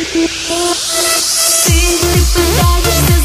Ты не пытаешься